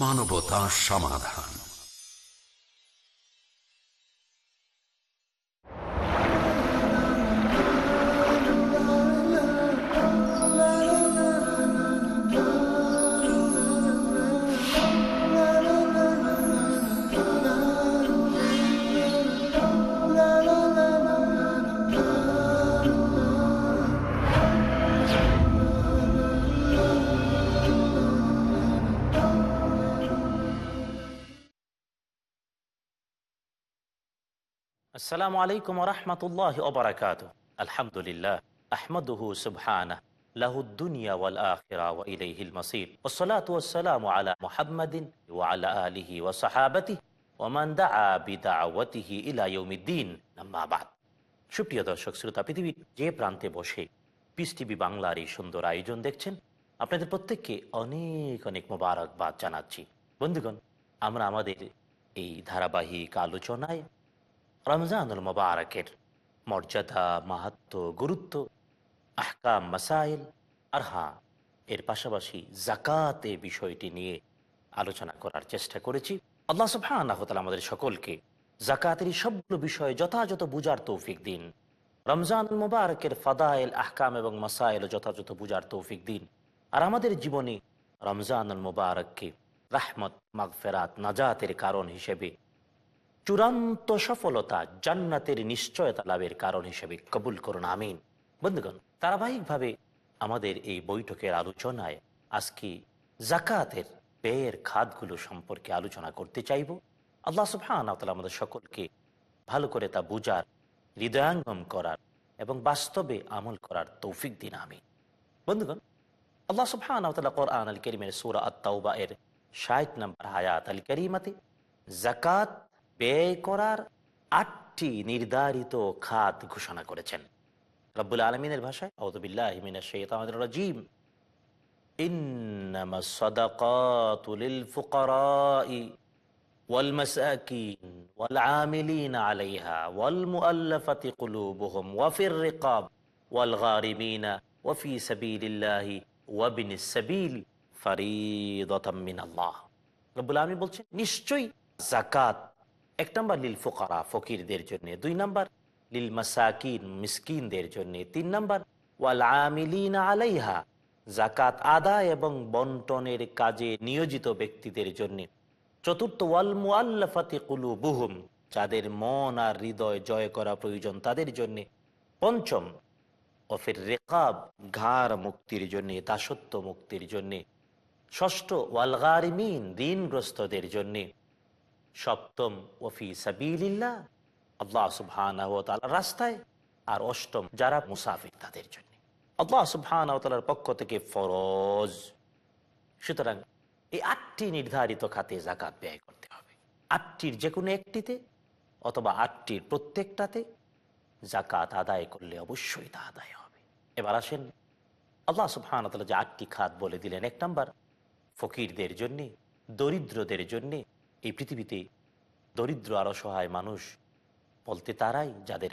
মানবতা সমাধান। আসসালামু আলাইকুম রহমতুল্লাহ ওবরাকাত আলহামদুলিল্লাহ, আহমদুহু শ্রোতা পৃথিবীর যে প্রান্তে বসে পিস টিভি বাংলার এই সুন্দর আয়োজন দেখছেন, আপনাদের প্রত্যেককে অনেক অনেক মোবারকবাদ জানাচ্ছি। বন্ধুগণ, আমরা আমাদের এই ধারাবাহিক আলোচনায় রমজানুল মোবারকের মর্যাদা মাহাত্ম গুরুত্ব আহকাম মাসাইল আর হ্যাঁ এর পাশাপাশি জাকাত বিষয়টি নিয়ে আলোচনা করার চেষ্টা করেছি আল্লাহ ওয়া আমাদের সকলকে জাকাতের সবগুলো বিষয়ে যথাযথ বুঝার তৌফিক দিন রমজানুল মোবারকের ফাদাইল আহকাম এবং মাসাইল যথাযথ বুঝার তৌফিক দিন আর আমাদের জীবনে রমজানুল মোবারককে রাহমত মাগফেরাত নাজাতের কারণ হিসেবে চূড়ান্ত সফলতা জান্নাতের নিশ্চয়তা লাভের কারণ হিসেবে কবুল করুন, আমিন। বন্ধুগণ, ধারাবাহিকভাবে আমাদের এই বৈঠকের আলোচনায় আজকে জাকাতের ব্যয়ের খাতগুলো সম্পর্কে আলোচনা করতে চাইব। আল্লাহ সুবহান আমাদের সকলকে ভালো করে তা বুঝার হৃদয়াঙ্গম করার এবং বাস্তবে আমল করার তৌফিক দিন আমি বন্ধুগণ, আল্লাহ সুবহান কোরআন আল করিমের সুরা আত্মাউবা এর ষাট নম্বর হায়াত আল করিমাতে জাকাত ব্যয় করার আটটি নির্ধারিত খাত ঘোষণা করেছেন রব্বুল আলমিনের ভাষায় রাজিম إنما الصدقات للفقراء والمساكين والعاملين عليها والمؤلفة قلوبهم وفي الرقاب والغارمين وفي سبيل الله وابن السبيل فريضة من الله رب العالمين বলছেন নিশ্চয়ই জাকাত এক নম্বর লিল ফোকারা ফকিরদের জন্য, দুই নম্বর লিল মাসাকিন মিসকিনদের জন্য, তিন নম্বর ওয়াল আমিলিন আলাইহা জাকাত আদায় এবং বন্টনের কাজে নিয়োজিত ব্যক্তিদের জন্য। চতুর্থ, ওয়াল মুআল্লাফাতি কুলু বুহুম যাদের মন আর হৃদয় জয় করা প্রয়োজন তাদের জন্য। পঞ্চম অফের রেকাব, ঘাড় মুক্তির জন্য, দাসত্ব মুক্তির জন্য। ষষ্ঠ, ওয়াল গারিমিন, ঋণগ্রস্তদের জন্যে। সপ্তম ওফি সাবিল্লা আল্লাহ সুবহান রাস্তায়, আর অষ্টম যারা মুসাফির তাদের জন্য। আল্লাহ সুবহান পক্ষ থেকে ফরজ। সুতরাং এই আটটি নির্ধারিত খাতে জাকাত ব্যয় করতে হবে। আটটির যে কোনো একটিতে অথবা আটটির প্রত্যেকটাতে জাকাত আদায় করলে অবশ্যই তা আদায় হবে। এবার আসেন, আল্লাহ সুবহান যে আটটি খাত বলে দিলেন, এক নম্বর, ফকিরদের জন্যে, দরিদ্রদের জন্যে এই পৃথিবীতে দরিদ্র আর অসহায় মানুষ বলতে তারাই যাদের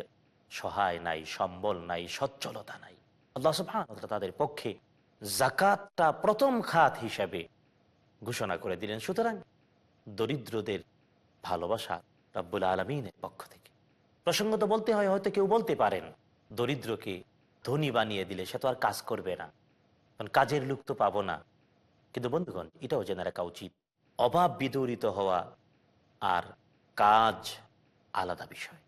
সহায় নাই, সম্বল নাই, সচ্ছলতা নাই। আল্লাহ তাদের পক্ষে জাকাতটা প্রথম খাত হিসাবে ঘোষণা করে দিলেন। সুতরাং দরিদ্রদের ভালোবাসা রব্বুল আলমিনের পক্ষ থেকে। প্রসঙ্গত বলতে হয়, হয়তো কেউ বলতে পারেন, দরিদ্রকে ধনী বানিয়ে দিলে সে তো আর কাজ করবে না কারণ কাজের লুক তো পাবো না। কিন্তু বন্ধুগণ, এটাও জেনে রাখা উচিত অভাব বিদরিত হওয়া আর কাজ আলাদা বিষয়।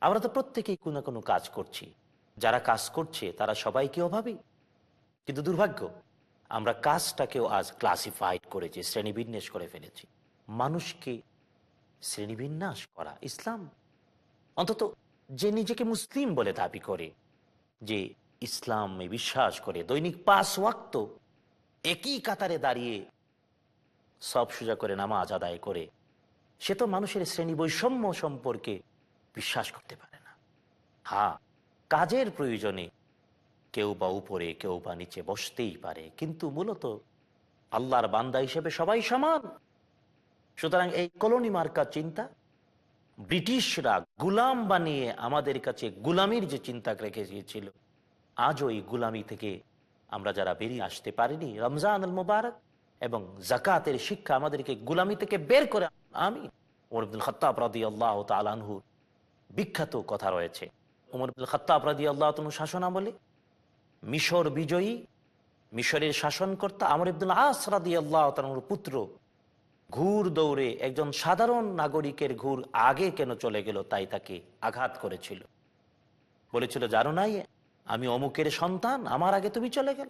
আমরা তো প্রত্যেকেই কোনো কোনো কাজ করছি। যারা কাজ করছে, তারা সবাইকে অভাবী। কিন্তু দুর্ভাগ্য, আমরা কাজটাকেও আজ ক্লাসিফাইড করেছি শ্রেণীবিন্যাস করে ফেলেছি। মানুষকে শ্রেণীবিন্যাস করা ইসলাম। অন্তত যে নিজেকে মুসলিম বলে দাবি করে, যে ইসলামে বিশ্বাস করে, দৈনিক পাঁচ ওয়াক্ত একই কাতারে দাঁড়িয়ে সব সোজা করে, নামাজ আদায় করে, সে তো মানুষের শ্রেণি বৈষম্য সম্পর্কে বিশ্বাস করতে পারে না। হ্যাঁ কাজের প্রয়োজনে কেউ বা উপরে, কেউ বা নিচে বসতেই পারে, কিন্তু মূলত আল্লাহর বান্দা হিসেবে সবাই সমান। সুতরাং এই কলোনি মার্কা চিন্তা, ব্রিটিশরা গুলাম বানিয়ে আমাদের কাছে গুলামির যে চিন্তা রেখে গিয়েছিল আজও এই গুলামি থেকে আমরা যারা বেরিয়ে আসতে পারিনি রমজান মুবারক এবং জাকাতের শিক্ষা আমাদেরকে গুলামি থেকে বের করে আমি ওমর আব্দুল খত্তাব আল্লাহ তালানহু বিখ্যাত কথা রয়েছে। উমর আব্দুল খত্তাব আল্লাহ তনু শাসন আমলে মিশর বিজয়ী, মিশরের শাসনকর্তা আমর আব্দুল আস রাদি আল্লাহ তালুর পুত্র ঘুর দৌড়ে একজন সাধারণ নাগরিকের ঘুর আগে কেন চলে গেল তাই তাকে আঘাত করেছিল। বলেছিল, জানো নাই, আমি অমুকের সন্তান, আমার আগে তুমি চলে গেল।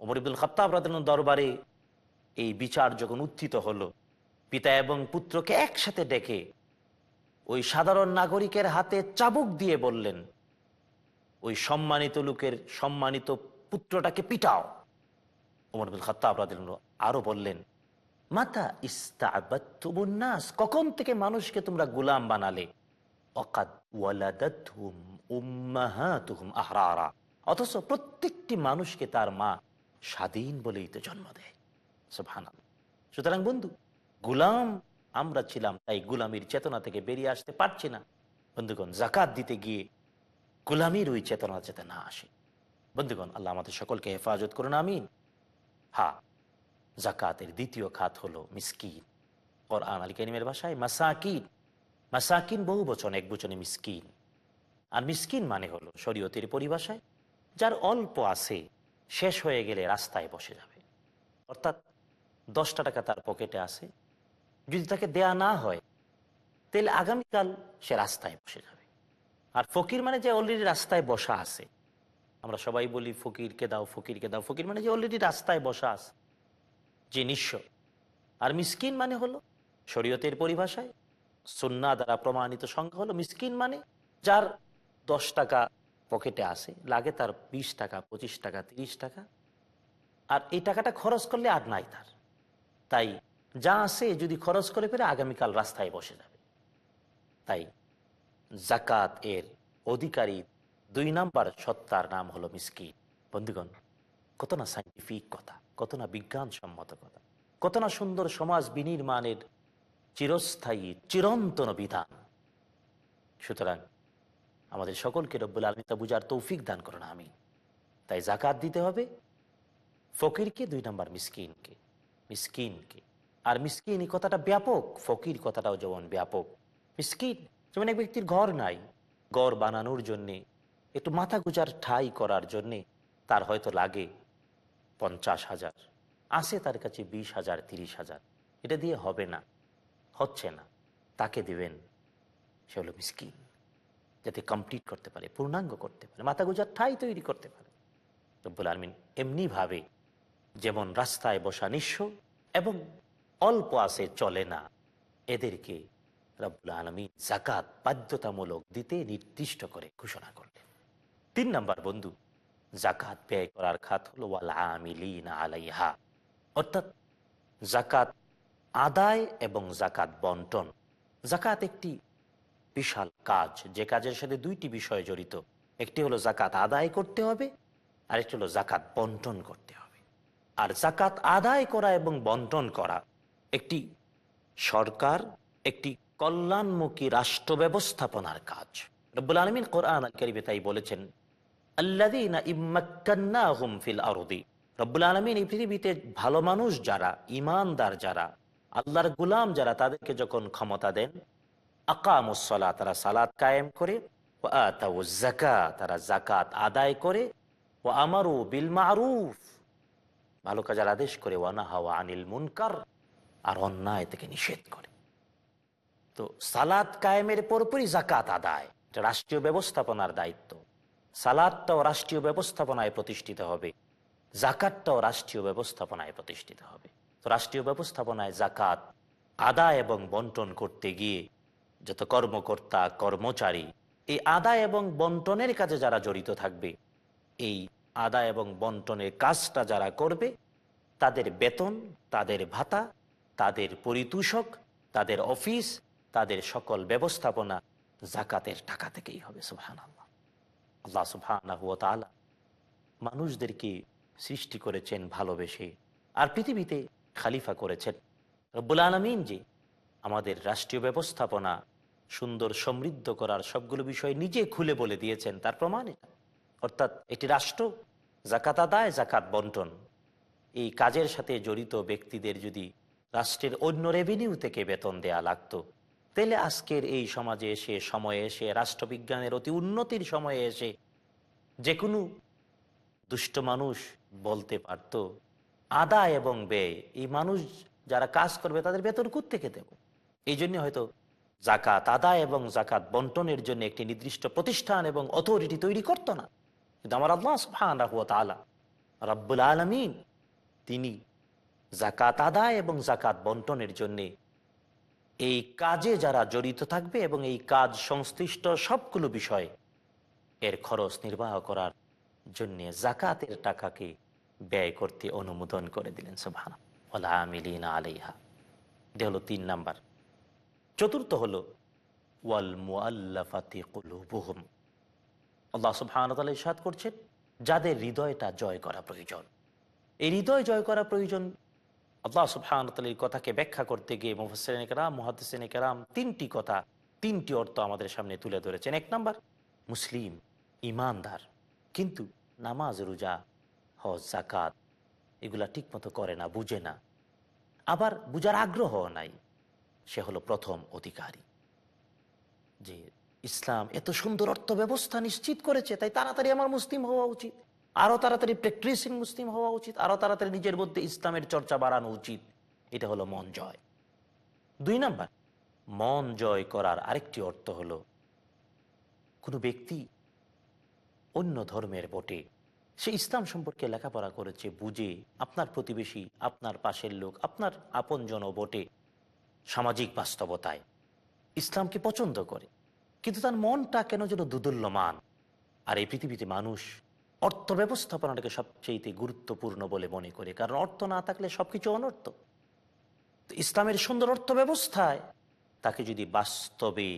ওমর ইবুল খত্তাব রাদিন দরবারে এই বিচার যখন উত্থিত হলো, পিতা এবং পুত্রকে একসাথে ডেকে ওই সাধারণ নাগরিকের হাতে চাবুক দিয়ে বললেন, ওই সম্মানিত লোকের সম্মানিত পুত্রটাকে পিটাও। ওমর রাদিন আরও বললেন, মাতা ইস্তাবাস কখন থেকে মানুষকে তোমরা গুলাম বানালে? অথচ প্রত্যেকটি মানুষকে তার মা স্বাধীন বলেই তো জন্ম দেয়। সুবহানাল্লাহ। সুতরাং বন্ধু, গুলাম আমরা ছিলাম, তাই গুলামির চেতনা থেকে বেরিয়ে আসতে পারছি না। বন্ধুগণ জাকাত দিতে গিয়ে গুলামির ওই চেতনা যাতে না আসে। বন্ধুগণ, আল্লাহ আমাদের সকলকে হেফাজত করুন, আমিন। হা জাকাতের দ্বিতীয় খাত হলো মিসকিন। কোরআন আল কারিমের ভাষায় মাসাকিন। মাসাকিন বহু বচন, এক বচনে মিসকিন। আর মিসকিন মানে হলো শরীয়তের পরিভাষায়, যার অল্প আছে, শেষ হয়ে গেলে রাস্তায় বসে যাবে। অর্থাৎ দশটা টাকা তার পকেটে আছে। যদি তাকে দেয়া না হয়, তাহলে আগামীকাল সে রাস্তায় বসে যাবে। আর ফকির মানে যে অলরেডি রাস্তায় বসা আছে। আমরা সবাই বলি, ফকিরকে দাও ফকিরকে দাও। ফকির মানে যে অলরেডি রাস্তায় বসা আছে, যে নিঃস্ব। আর মিসকিন মানে হলো, শরীয়তের পরিভাষায় সুন্না দ্বারা প্রমাণিত সংখ্যা হলো মিসকিন মানে যার দশ টাকা পকেটে আসে লাগে তার বিশ টাকা, পঁচিশ টাকা, তিরিশ টাকা। আর এই টাকাটা খরচ করলে আর নাই তার। তাই যা আছে যদি খরচ করে ফেরে আগামীকাল রাস্তায় বসে যাবে। তাই জাকাত এর অধিকারী দুই নাম্বার সত্তার নাম হলো মিসকিন। বন্ধুগণ, কত না সাইন্টিফিক কথা, কত না বিজ্ঞানসম্মত কথা, কত না সুন্দর সমাজ বিনির্মাণের চিরস্থায়ী, চিরন্তন বিধান। সুতরাং আমাদের সকলকে রব্বুল আলমিতা বুঝার তৌফিক দান করুন আমি তাই জাকাত দিতে হবে ফকিরকে, দুই নাম্বার মিসকিনকে। মিসকিনকে। আর মিসকিন এই কথাটা ব্যাপক, ফকির কথাটাও যেমন ব্যাপক। মিসকিন যেমন এক ব্যক্তির ঘর নাই, ঘর বানানোর জন্যে, একটু মাথা গুজার ঠাই করার জন্যে তার হয়তো লাগে পঞ্চাশ হাজার, আসে তার কাছে বিশ হাজার, তিরিশ হাজার। এটা দিয়ে হবে না, হচ্ছে না, তাকে দিবেন, সে হলো মিসকিন। যাতে কমপ্লিট করতে পারে, পূর্ণাঙ্গ করতে পারে, মাথা গুজার ঠাই তৈরি করতে পারে। রব্বুল আলমিন এমনিভাবে যেমন রাস্তায় বসা নিঃস্ব এবং অল্প আসে চলে না। এদেরকে রব্বুল আলমিন জাকাত বাধ্যতামূলক দিতে নির্দিষ্ট করে ঘোষণা করলেন। তিন নাম্বার বন্ধু জাকাত ব্যয় করার খাত হল হলো আলাইহা। অর্থাৎ জাকাত আদায় এবং জাকাত বন্টন। জাকাত একটি বিশাল কাজ, যে কাজের সাথে দুইটি বিষয় জড়িত। একটি হলো জাকাত আদায় করতে হবে, আরেকটি হলো জাকাত বন্টন করতে হবে। আর জাকাত আদায় করা এবং বন্টন করা। একটি সরকার, একটি কল্যাণমুখী রাষ্ট্র ব্যবস্থাপনার কাজ। রব্বুল আলমিন কোরআন করিবে তাই বলেছেন রব্বুল আলমিন এই পৃথিবীতে ভালো মানুষ যারা ইমানদার যারা, আল্লাহর গুলাম যারা, তাদেরকে যখন ক্ষমতা দেন আকামুসলা তারা সালাদ কায়েম করে জাকা তারা জাকাত আদায় করে ও আমারু বিল মারুফ। ভালো কাজার আদেশ করে ওয়ানা হাওয়া আনিল মুনকার আর অন্যায় থেকে নিষেধ করে। তো সালাদ কায়েমের পরপরই জাকাত আদায়, এটা রাষ্ট্রীয় ব্যবস্থাপনার দায়িত্ব। সালাদটাও রাষ্ট্রীয় ব্যবস্থাপনায় প্রতিষ্ঠিত হবে জাকাতটাও রাষ্ট্রীয় ব্যবস্থাপনায় প্রতিষ্ঠিত হবে। তো রাষ্ট্রীয় ব্যবস্থাপনায় জাকাত আদায় এবং বন্টন করতে গিয়ে যত কর্মকর্তা, কর্মচারী, এই আদায় এবং বন্টনের কাজে যারা জড়িত থাকবে, এই আদায় এবং বন্টনের কাজটা যারা করবে, তাদের বেতন, তাদের ভাতা, তাদের পরিতোষক, তাদের অফিস, তাদের সকল ব্যবস্থাপনা জাকাতের টাকা থেকেই হবে সুহান আল্লাহ আল্লাহ সুহান মানুষদেরকে সৃষ্টি করেছেন ভালোবেসে, আর পৃথিবীতে খালিফা করেছেন। রব্বুল আলমিন যে আমাদের রাষ্ট্রীয় ব্যবস্থাপনা সুন্দর সমৃদ্ধ করার সবগুলো বিষয় নিজে খুলে বলে দিয়েছেন, তার প্রমাণ অর্থাৎ এটি রাষ্ট্র জাকাত আদায় জাকাত বন্টন। এই কাজের সাথে জড়িত ব্যক্তিদের যদি রাষ্ট্রের অন্য রেভিনিউ থেকে বেতন দেয়া লাগতো, তাহলে আজকের এই সমাজে এসে, সময়ে এসে, রাষ্ট্রবিজ্ঞানের অতি উন্নতির সময়ে এসে যে কোনো দুষ্ট মানুষ বলতে পারত, আদায় এবং ব্যয়, এই মানুষ যারা কাজ করবে তাদের বেতন থেকে দেব? এই জন্য হয়তো জাকাত আদায় এবং জাকাত বন্টনের জন্য একটি নির্দিষ্ট প্রতিষ্ঠান এবং অথরিটি তৈরি করতো না। কিন্তু আমার আল্লাহ সুবহান রাব্বুল আলমিন তিনি জাকাত আদায় এবং জাকাত বন্টনের জন্যে এই কাজে যারা জড়িত থাকবে এবং এই কাজ সংশ্লিষ্ট সবগুলো বিষয় এর খরচ নির্বাহ করার জন্য জাকাতের টাকাকে ব্যয় করতে অনুমোদন করে দিলেন সুবহান আমিলিনা আলাইহা। এটা হলো তিন নাম্বার। চতুর্থ হলো, ওয়াল মুআল্লাফাতি কুলুবুহুম। আল্লাহ ওয়া তাআলা করছেন, যাদের হৃদয়টা জয় করা প্রয়োজন। এই হৃদয় জয় করা প্রয়োজন, আল্লাহ সুবহানাহু ওয়া কথাকে ব্যাখ্যা করতে গিয়ে মুফাসসিরিন কেরাম, মুহাদ্দিসিন কেরাম তিনটি কথা, তিনটি অর্থ আমাদের সামনে তুলে ধরেছেন। এক নাম্বার, মুসলিম ইমানদার কিন্তু নামাজ, রোজা, হজ জাকাত এগুলা ঠিকমতো করে না, বুঝে না। আবার বুঝার আগ্রহ নাই, সে হলো প্রথম অধিকারী। যে ইসলাম এত সুন্দর অর্থ ব্যবস্থা নিশ্চিত করেছে, তাই তাড়াতাড়ি আমার মুসলিম হওয়া উচিত। আরও তাড়াতাড়ি প্র্যাকটিসিং মুসলিম হওয়া উচিত, আরও তাড়াতাড়ি নিজের মধ্যে ইসলামের চর্চা বাড়ানো উচিত। এটা হলো মন জয়। দুই নাম্বার, মন জয় করার আরেকটি অর্থ হলো, কোনো ব্যক্তি অন্য ধর্মের বটে। সে ইসলাম সম্পর্কে লেখাপড়া করেছে, বুঝে, আপনার প্রতিবেশী, আপনার পাশের লোক, আপনার আপনজন বটে সামাজিক বাস্তবতায়। ইসলামকে পছন্দ করে? কিন্তু তার মনটা কেন যেন দুদুল্যমান? আর এই পৃথিবীতে মানুষ অর্থ ব্যবস্থাপনাটাকে সবচেয়ে গুরুত্বপূর্ণ বলে মনে করে, কারণ অর্থ না থাকলে সবকিছু অনর্থ। ইসলামের সুন্দর অর্থ ব্যবস্থায় তাকে যদি বাস্তবে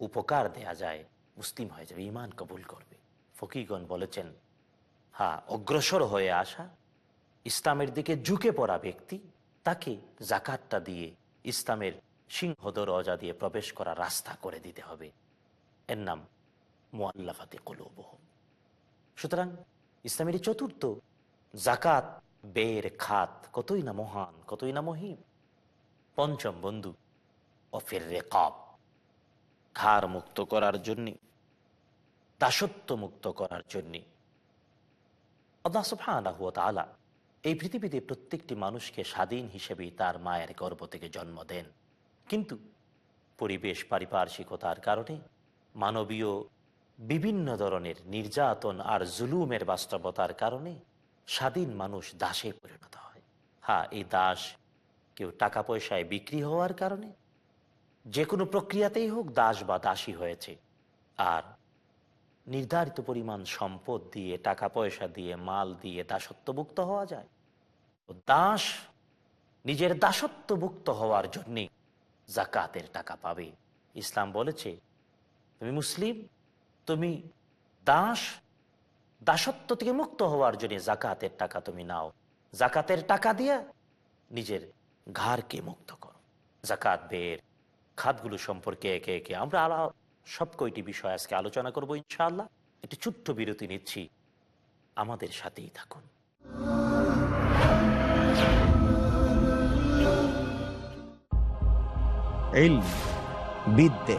উপকার দেয়া যায়, মুসলিম হয়ে যাবে ইমান কবুল করবে। ফকিগণ বলেছেন হ্যাঁ অগ্রসর হয়ে আসা ইসলামের দিকে ঝুঁকে পড়া ব্যক্তি, তাকে জাকাতটা দিয়ে ইসলামের সিংহ দরজা দিয়ে প্রবেশ করা রাস্তা করে দিতে হবে। এর নাম মোয়াল্লাফাতে কলুবহ সুতরাং ইসলামের চতুর্থ জাকাত বের, খাত, কতই না মহান, কতই না মহিম। পঞ্চম বন্ধু, অফের রেকব, ঘাড় মুক্ত করার জন্যে, দাসত্ব মুক্ত করার জন্যে। আলা এই পৃথিবীতে প্রত্যেকটি মানুষকে স্বাধীন হিসেবে তার মায়ের গর্ভ থেকে জন্ম দেন। কিন্তু পরিবেশ, পারিপার্শ্বিকতার কারণে মানবীয় বিভিন্ন ধরনের নির্যাতন আর জুলুমের বাস্তবতার কারণে স্বাধীন মানুষ দাসে পরিণত হয়। হ্যাঁ এই দাস কেউ টাকা পয়সায় বিক্রি হওয়ার কারণে যে কোনো প্রক্রিয়াতেই হোক দাস বা দাসী হয়েছে। আর নির্ধারিত পরিমাণ সম্পদ দিয়ে টাকা পয়সা দিয়ে, মাল দিয়ে দাসত্বভুক্ত হওয়া যায়। দাস নিজের দাসত্বভুক্ত হওয়ার জন্যে জাকাতের টাকা পাবে। ইসলাম বলেছে তুমি মুসলিম, তুমি দাস, দাসত্ব থেকে মুক্ত হওয়ার জন্য জাকাতের টাকা তুমি নাও। জাকাতের টাকা দিয়ে নিজের ঘাড়কে মুক্ত করো। জাকাত বের, খাতগুলো সম্পর্কে একে একে আমরা আলা সব কয়টি বিষয় আজকে আলোচনা করব ইনশাআল্লাহ। একটি ছোট্ট বিরতি নিচ্ছি। আমাদের সাথেই থাকুন। বিদ্যে।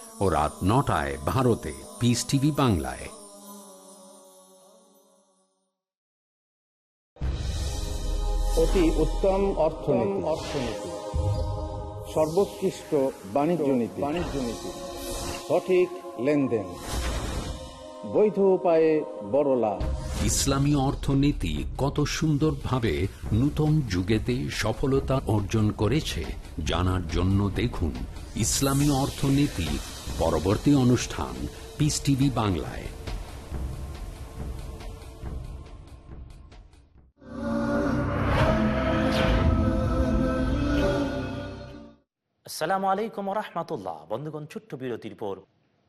ও রাত নটায় ভারতে পিস টিভি বাংলায়। অতি উত্তম অর্থনীতি। অর্থনীতি সর্বোৎকৃষ্ট বাণিজ্য নীতি বাণিজ্য নীতি। সঠিক লেনদেন। বৈধ উপায়ে বড় লাভ। ইসলামী অর্থনীতি কত সুন্দরভাবে নূতন যুগেতে সফলতা অর্জন করেছে জানার জন্য দেখুন ইসলামী অর্থনীতি পরবর্তী অনুষ্ঠান পিস টিভি বাংলায়। আসসালামু আলাইকুম রহমতুল্লাহ। বন্ধুগণ, ছোট্ট বিরতির পর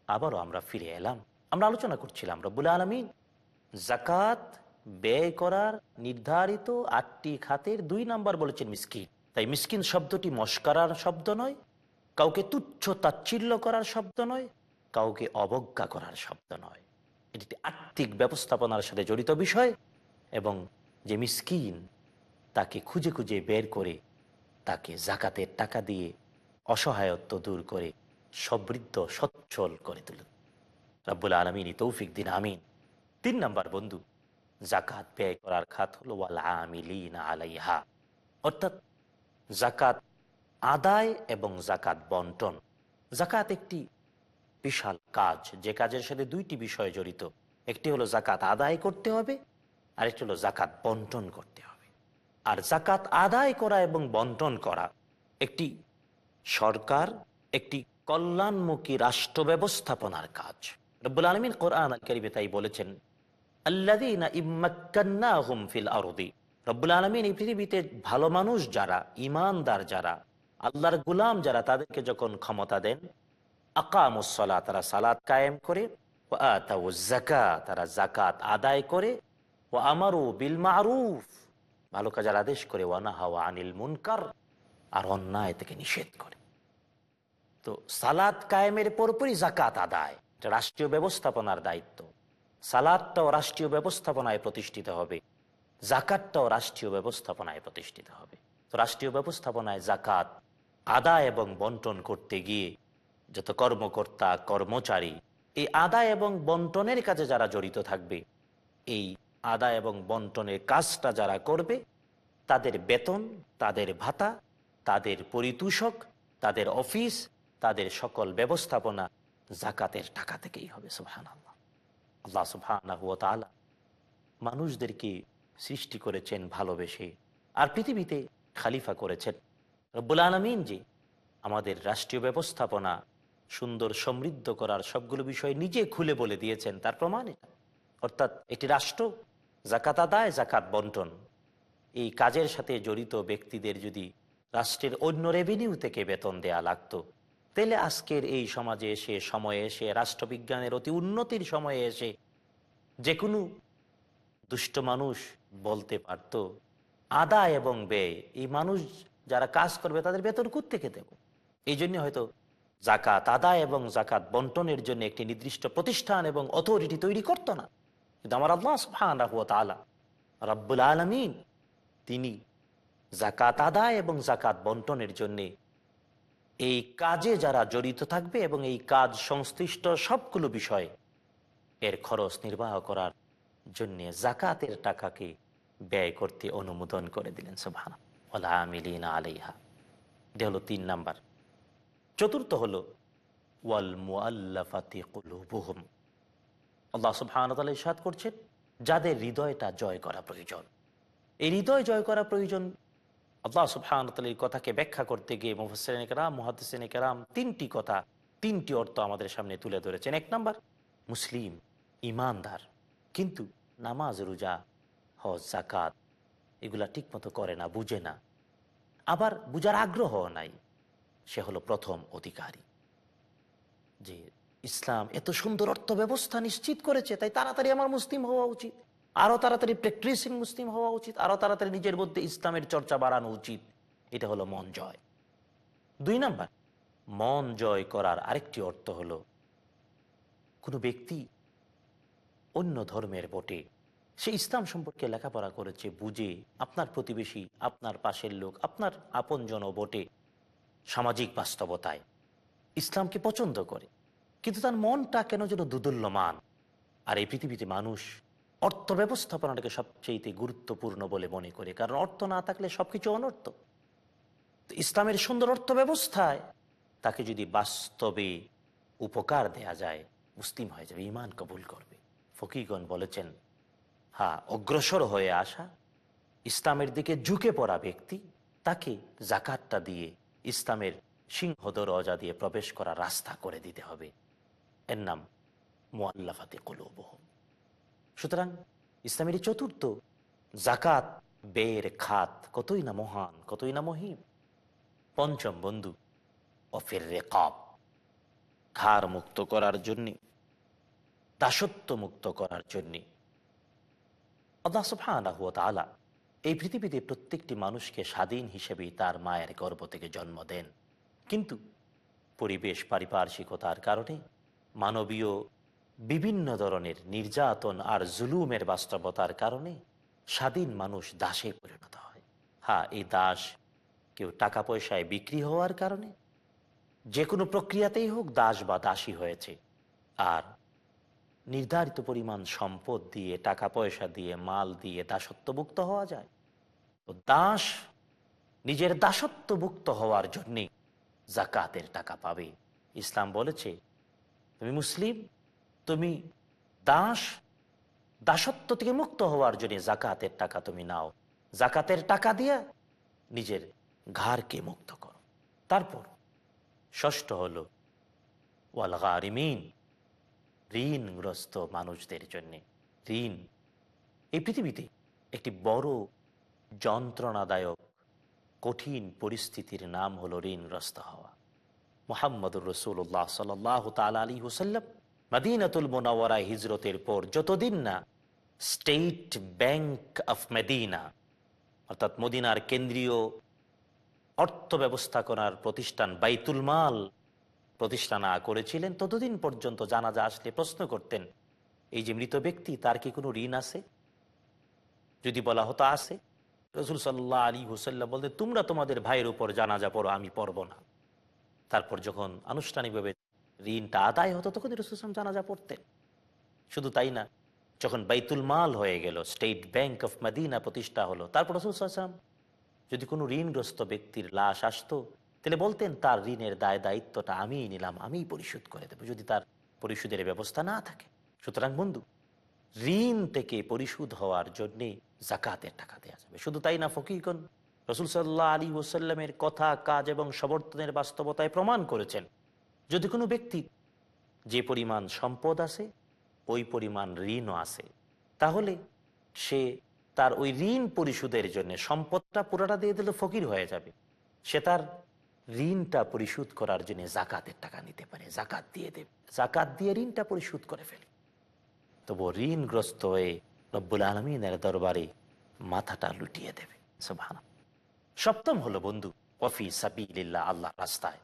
আবারও আমরা ফিরে এলাম। আমরা আলোচনা করছিলামিন রব্বুল আলমিন জাকাত ব্যয় করার নির্ধারিত আটটি খাতের দুই নাম্বার বলেছেন মিসকিন। তাই মিসকিন শব্দটি মস্কারার শব্দ নয় কাউকে তুচ্ছ তাচ্ছিল্য করার শব্দ নয়, কাউকে অবজ্ঞা করার শব্দ নয়। এটি একটি আর্থিক ব্যবস্থাপনার সাথে জড়িত বিষয় এবং যে মিসকিন তাকে খুঁজে খুঁজে বের করে, তাকে জাকাতের টাকা দিয়ে অসহায়ত্ব দূর করে সমৃদ্ধ, সচ্ছল করে তুলুন। রাব্বুল আলমিনী তৌফিক দিন, আমিন। তিন নাম্বার বন্ধু, জাকাত ব্যয় করার খাত হলো ওয়াল আমিলিনা আলাইহা। অর্থাৎ জাকাত আদায় এবং জাকাত বন্টন। জাকাত একটি বিশাল কাজ, যে কাজের সাথে দুইটি বিষয় জড়িত। একটি হলো জাকাত আদায় করতে হবে আর একটি হলো জাকাত বন্টন করতে হবে। আর জাকাত আদায় করা এবং বন্টন করা একটি সরকার, একটি কল্যাণমুখী রাষ্ট্র ব্যবস্থাপনার কাজ। রব্বুল আলমিন কোরআন আল তাই বলেছেন ইম্মাক্কান্নাহুম ফিল আরদি। রব্বুল আলমিন এই পৃথিবীতে ভালো মানুষ যারা ইমানদার যারা আল্লাহর গুলাম যারা তাদেরকে যখন ক্ষমতা দেন আকামুসলা তারা সালাত কায়েম করে জাকা তারা জাকাত আদায় করে ও আমারু বিল মারুফ, ভালো কাজের আদেশ করে ওয়ানা হাওয়া আনিল মুনকার, আর অন্যায় থেকে নিষেধ করে। তো সালাদ কায়েমের পরপরই জাকাত আদায়, এটা রাষ্ট্রীয় ব্যবস্থাপনার দায়িত্ব। সালাদটাও রাষ্ট্রীয় ব্যবস্থাপনায় প্রতিষ্ঠিত হবে জাকাতটাও রাষ্ট্রীয় ব্যবস্থাপনায় প্রতিষ্ঠিত হবে। তো রাষ্ট্রীয় ব্যবস্থাপনায় জাকাত আদায় এবং বন্টন করতে গিয়ে যত কর্মকর্তা, কর্মচারী, এই আদায় এবং বন্টনের কাজে যারা জড়িত থাকবে, এই আদায় এবং বন্টনের কাজটা যারা করবে, তাদের বেতন, তাদের ভাতা, তাদের পরিতোষক, তাদের অফিস, তাদের সকল ব্যবস্থাপনা জাকাতের টাকা থেকেই হবে সুহান আল্লাহ আল্লাহ সুহান মানুষদেরকে সৃষ্টি করেছেন ভালোবেসে, আর পৃথিবীতে খালিফা করেছেন। রব্বুল আলমিন যে আমাদের রাষ্ট্রীয় ব্যবস্থাপনা সুন্দর সমৃদ্ধ করার সবগুলো বিষয় নিজে খুলে বলে দিয়েছেন, তার প্রমাণ এটা। অর্থাৎ একটি রাষ্ট্র জাকাত আদায়, জাকাত বন্টন। এই কাজের সাথে জড়িত ব্যক্তিদের যদি রাষ্ট্রের অন্য রেভিনিউ থেকে বেতন দেয়া লাগতো, তাহলে আজকের এই সমাজে এসে, সময়ে এসে, রাষ্ট্রবিজ্ঞানের অতি উন্নতির সময়ে এসে যে কোনো দুষ্ট মানুষ বলতে পারত, আদায় এবং ব্যয়, এই মানুষ যারা কাজ করবে তাদের বেতন থেকে দেব? এই জন্য হয়তো জাকাত আদায় এবং জাকাত বন্টনের জন্য একটি নির্দিষ্ট প্রতিষ্ঠান এবং অথরিটি তৈরি করতো না। কিন্তু আমার আল্লাহ তালা রাব্বুল আলমিন, তিনি জাকাত আদায় এবং জাকাত বন্টনের জন্যে এই কাজে যারা জড়িত থাকবে এবং এই কাজ সংশ্লিষ্ট সবগুলো বিষয় এর খরচ নির্বাহ করার জন্যে জাকাতের টাকাকে ব্যয় করতে অনুমোদন করে দিলেন সোভানা আমিলিনা আলাইহা এটা হলো তিন নাম্বার। চতুর্থ হলো, ওয়াল মুআল্লাফাতি কুলুবুহুম। আল্লাহ সুবহানাহু ইরশাদ করছেন, যাদের হৃদয়টা জয় করা প্রয়োজন। এই হৃদয় জয় করা প্রয়োজন, আল্লাহ সুবহানতালির কথাকে ব্যাখ্যা করতে গিয়ে মুফসেন কেরাম মহাদিসেন কেরাম তিনটি কথা, তিনটি অর্থ আমাদের সামনে তুলে ধরেছেন। এক নাম্বার, মুসলিম ইমানদার কিন্তু নামাজ, রোজা, হজ জাকাত এগুলা ঠিকমতো করে না, বুঝে না। আবার বুঝার আগ্রহ নাই। সে হলো প্রথম অধিকারী। যে ইসলাম এত সুন্দর অর্থ ব্যবস্থা নিশ্চিত করেছে, তাই তাড়াতাড়ি আমার মুসলিম হওয়া উচিত। আরও তাড়াতাড়ি প্র্যাকটিসিং মুসলিম হওয়া উচিত আরও তাড়াতাড়ি নিজের মধ্যে ইসলামের চর্চা বাড়ানো উচিত। এটা হলো মন জয়। দুই নাম্বার, মন জয় করার আরেকটি অর্থ হলো, কোনো ব্যক্তি অন্য ধর্মের বটে সে ইসলাম সম্পর্কে লেখাপড়া করেছে, বুঝে আপনার প্রতিবেশী, আপনার পাশের লোক, আপনার আপনজন বটে সামাজিক বাস্তবতায়। ইসলামকে পছন্দ করে, কিন্তু তার মনটা কেন যেন দুদুল্যমান? আর এই পৃথিবীতে মানুষ অর্থ ব্যবস্থাপনাটাকে সবচেয়ে গুরুত্বপূর্ণ বলে মনে করে, কারণ অর্থ না থাকলে সবকিছু অনর্থ। ইসলামের সুন্দর অর্থ ব্যবস্থায় তাকে যদি বাস্তবে উপকার দেয়া যায়, মুসলিম হয়ে যাবে ইমান কবুল করবে। ফকিগণ বলেছেন হ্যাঁ অগ্রসর হয়ে আসা ইসলামের দিকে ঝুঁকে পড়া ব্যক্তি, তাকে জাকাতটা দিয়ে ইসলামের সিংহ দরজা দিয়ে প্রবেশ করা রাস্তা করে দিতে হবে। এর নাম মোয়াল্লাফাতে কলুবহ সুতরাং ইসলামের চতুর্থ জাকাত, বের, খাত, কতই না মহান, কতই না মহিম। পঞ্চম বন্ধু, অফের রেকব। ঘাড় মুক্ত করার জন্যে, দাসত্ব মুক্ত করার জন্যে আল্লাহ এই পৃথিবীতে প্রত্যেকটি মানুষকে স্বাধীন হিসেবেই তার মায়ের গর্ভ থেকে জন্ম দেন। কিন্তু পরিবেশ পারিপার্শ্বিকতার কারণে মানবীয় বিভিন্ন ধরনের নির্যাতন আর জুলুমের বাস্তবতার কারণে স্বাধীন মানুষ দাসে পরিণত হয়। হ্যাঁ এই দাস কেউ টাকা পয়সায় বিক্রি হওয়ার কারণে যে কোনো প্রক্রিয়াতেই হোক দাস বা দাসী হয়েছে। আর নির্ধারিত পরিমাণ সম্পদ দিয়ে টাকা পয়সা দিয়ে, মাল দিয়ে দাসত্বমুক্ত হওয়া যায়। তো দাস নিজের দাসত্বমুক্ত হওয়ার জন্যে জাকাতের টাকা পাবে। ইসলাম বলেছে, তুমি মুসলিম, তুমি দাস, দাসত্ব থেকে মুক্ত হওয়ার জন্য জাকাতের টাকা তুমি নাও। জাকাতের টাকা দিয়ে নিজের ঘাড়কে মুক্ত করো। তারপর ষষ্ঠ হলো, ওয়াল গারিমিন। ঋণগ্রস্ত মানুষদের জন্য। ঋণ। এই পৃথিবীতে একটি বড় যন্ত্রণাদায়ক, কঠিন পরিস্থিতির নাম হলো ঋণগ্রস্ত হওয়া। মোহাম্মদুর রসুল্লাহ সাল্লাহ তাল আলী হুসাল্লাম মদিনাতুল মোনাওয়ারায় হিজরতের পর যতদিন না স্টেট ব্যাংক অফ মেদিনা, অর্থাৎ মদিনার কেন্দ্রীয় অর্থ ব্যবস্থাপনার প্রতিষ্ঠান বাইতুল মাল প্রতিষ্ঠা না করেছিলেন, ততদিন পর্যন্ত জানাজা আসলে প্রশ্ন করতেন, এই যে মৃত ব্যক্তি, তার কি কোনো ঋণ আছে? যদি বলা হতো, আছে। রসুল সাল্লাহ আলী হুসাল্লাম বলতে তোমরা তোমাদের ভাইয়ের উপর জানাজা পড়ো, আমি পড়ব না। তারপর যখন আনুষ্ঠানিকভাবে ঋণটা আদায় হতো তখন রসুলাম জানাজা পড়তেন। শুধু তাই না, যখন বাইতুল মাল হয়ে গেল, স্টেট ব্যাংক অফ মাদিনা প্রতিষ্ঠা হলো, তারপর রসুল সাল্লাম যদি কোনো ঋণগ্রস্ত ব্যক্তির লাশ আসতো তাহলে বলতেন তার ঋণের দায়, দায়িত্বটা আমিই নিলাম, আমিই পরিশোধ করে দেবো, যদি তার পরিশোধের ব্যবস্থা না থাকে। সুতরাং বন্ধু, ঋণ থেকে পরিশোধ হওয়ার জন্যে জাকাতের টাকা দেওয়া যাবে। শুধু তাই না ফকিরগণ রসুল সাল্লাহ আলী ওসাল্লামের কথা, কাজ এবং সমর্থনের বাস্তবতায় প্রমাণ করেছেন। যদি কোনো ব্যক্তি যে পরিমাণ সম্পদ আছে, ওই পরিমাণ ঋণও আছে, তাহলে সে তার ওই ঋণ পরিশোধের জন্য সম্পদটা পুরোটা দিয়ে দিলে ফকির হয়ে যাবে। সে তার ঋণটা পরিশোধ করার জন্য জাকাতের টাকা নিতে পারে, জাকাত দিয়ে দেবে জাকাত দিয়ে ঋণটা পরিশোধ করে ফেলে। তবু ঋণগ্রস্ত হয়ে রব্বুল আলমিনের দরবারে মাথাটা লুটিয়ে দেবে সপ্তম হলো বন্ধু, ওফি সাবিল্লাহ আল্লাহ রাস্তায়।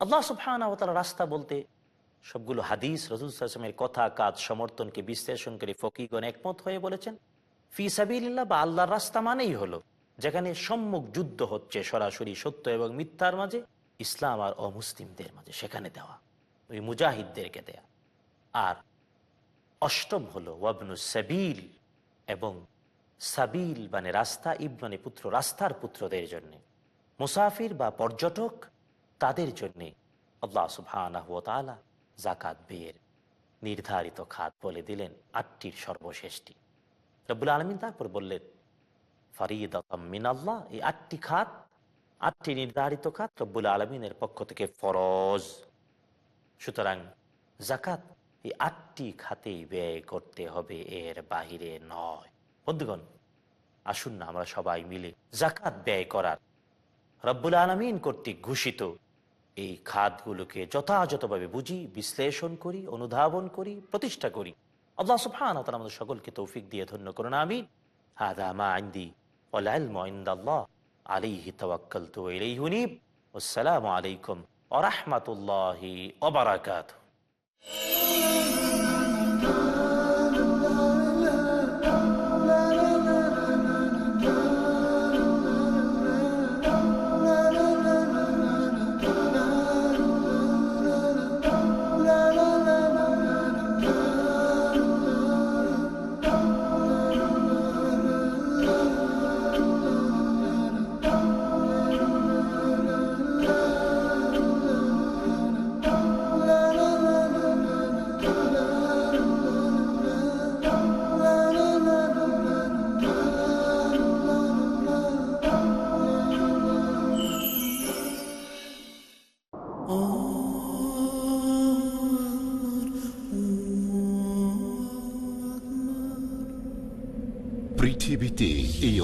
আল্লাহ সুবহানা রাস্তা বলতে সবগুলো হাদিস রসুল আসলামের কথা, কাজ, সমর্থনকে বিশ্লেষণ করে ফকিগণ একমত হয়ে বলেছেন, ফি সাবিল্লাহ বা আল্লাহর রাস্তা মানেই হলো যেখানে সম্মুখ যুদ্ধ হচ্ছে সরাসরি সত্য এবং মিথ্যার মাঝে, ইসলাম আর অমুসলিমদের মাঝে সেখানে দেওয়া, ওই মুজাহিদদেরকে দেয়া। আর অষ্টম হলো ওয়াবনু সাবিল এবং সাবিল মানে রাস্তা ইব মানে পুত্র, রাস্তার পুত্রদের জন্যে। মুসাফির বা পর্যটক, তাদের জন্যে আল্লাহ তাআলা জাকাত বের নির্ধারিত খাত বলে দিলেন আটটির সর্বশেষটি রব্বুল আলমিন তারপর বললেন মিনাল্লাহ, এই আটটি খাত, আটটি নির্ধারিত খাত রব্বুল আলমিনের পক্ষ থেকে ফরজ। সুতরাং জাকাত এই আটটি খাতেই ব্যয় করতে হবে, এর বাহিরে নয়। বন্ধুগণ, আসুন না আমরা সবাই মিলে জাকাত ব্যয় করার। রব্বুল আলমিন কর্তৃক ঘোষিত এই খাতগুলোকে যথাযথভাবে বুঝি, বিশ্লেষণ করি, অনুধাবন করি, প্রতিষ্ঠা করি। আল্লাহ তাআলা আমাদের সকলকে তৌফিক দিয়ে ধন্য করুন আমি হাদা মা আইন্দি ওয়াল ইলমু ইনদাল্লাহ আলাইহি তাওয়াক্কালতু ওয়া ইলাইহি উনীব আসসালামু আলাইকুম ওয়া রাহমাতুল্লাহি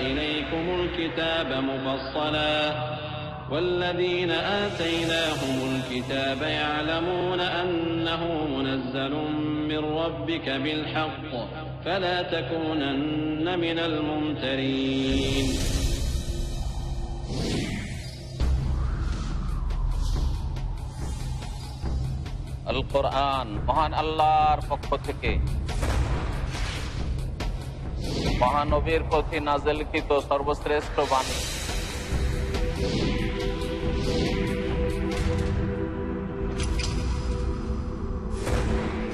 إليكم الكتاب مفصلا والذين آتيناهم الكتاب يعلمون أنه منزل من ربك بالحق فلا تكونن من الممترين আল কোরআন মহান আল্লাহর পক্ষ থেকে মহানবীর প্রতি নাজেলকৃত সর্বশ্রেষ্ঠ বাণী।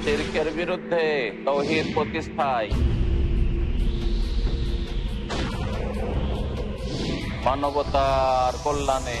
শিরকের বিরুদ্ধে তৌহিদ প্রতিষ্ঠায় মানবতার কল্যাণে